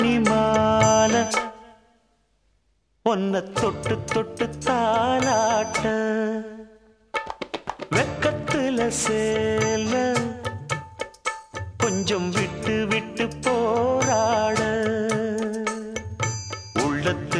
மணிமால. ஒன்ன தொட்டு தொட்டு தாலாட்ட வெக்கத்துல சேல. கொஞ்சம் விட்டு விட்டு போராட. உள்ளத்து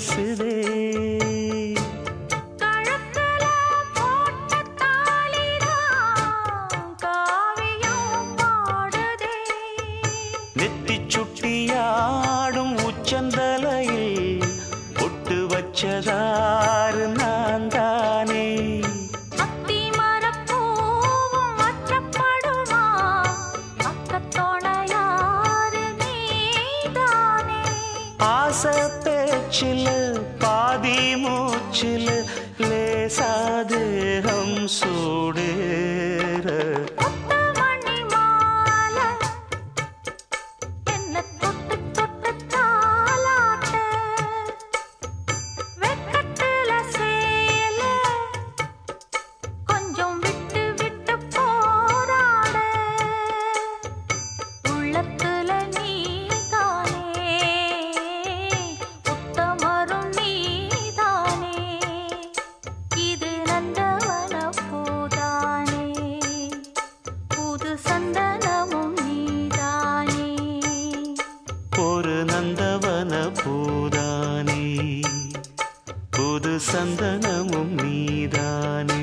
பேசுதே. நெத்தி சுட்டியாடும் உச்சந்தலையில் ஒட்டு வச்சதாறு நான் தானே. ஆசத்தை மூச்சில் பாதி மூச்சில் லேசாது ஹம் சூடு. முத்து சந்தனமும் நீதானே.